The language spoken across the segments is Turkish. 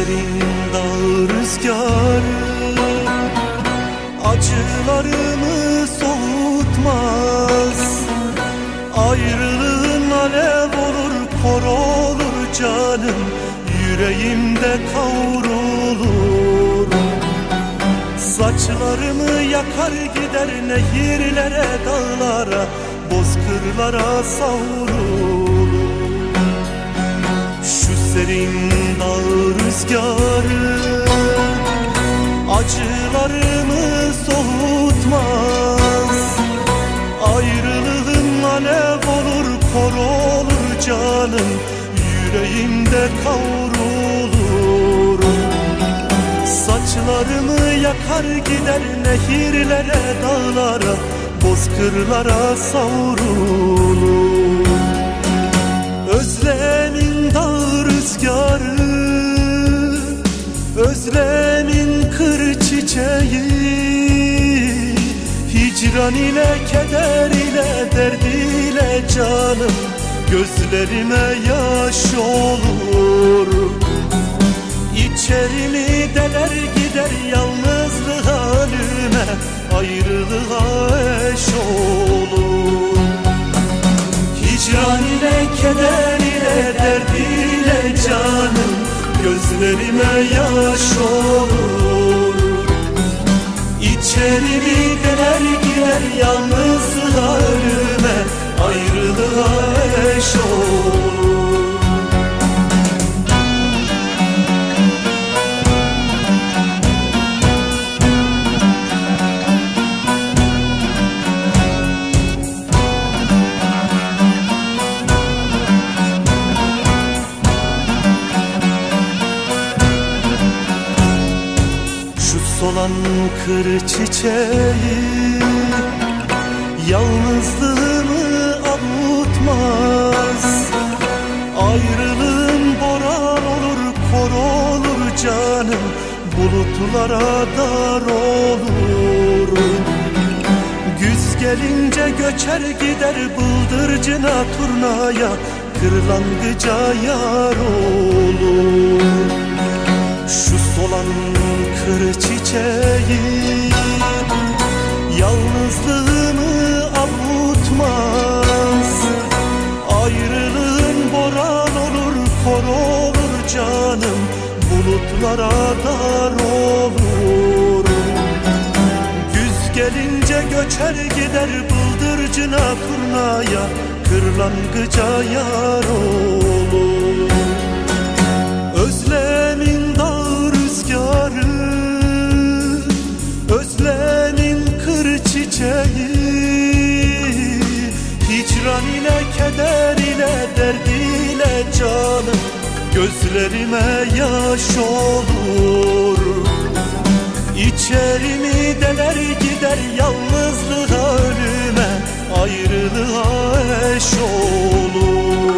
serin dağ rüzgarı Acılarımı soğutmaz. Ayrılığın alev olur kor olur canım. Yüreğimde kavrulur. Saçlarımı yakar gider nehirlere dağlara Bozkırlara savrulur. Şu serin rüzgarı Acılarımı soğutmaz. Ayrılığın alev olur kor olur canım Yüreğimde kavrulur. Saçlarımı yakar gider nehirlere dağlara Bozkırlara savrulur Hicran ile keder ile derd ile canım Gözlerime yaş olur. İçerimi deler gider yalnızlık halime Ayrılığa eş olur. Hicran ile keder ile derd ile canım Gözlerime yaş olur. İçerimi deler gider yalnızlık halime Ayrılığa eş olur solan kır çiçeği Yalnızlığımı avutmaz. Ayrılığın boran olur kor olur canım. Bulutlara dar olur. Güz gelince göçer gider bıldırcına turnaya. Kırlangıca yar olur. Şu solan kır çiçeği Yalnızlığımı canım Bulutlara dar olur Güz gelince göçer gider bıldırcına turnaya Kırlangıca yar olur Özlemin dağ rüzgarı Özlemin kır çiçeği. Hicran ile keder ile derd ile canım Gözlerime yaş olur. İçerimi deler gider yalnızlık ölüme Ayrılığa eş olur.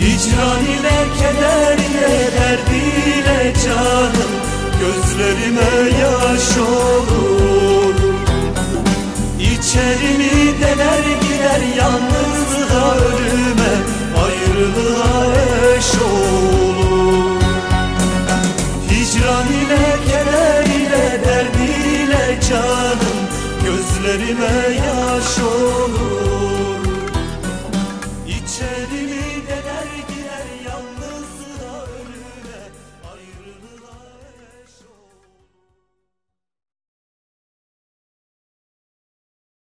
Hicran ile keder ile derd ile canım Gözlerime Gözlerime yaş olur.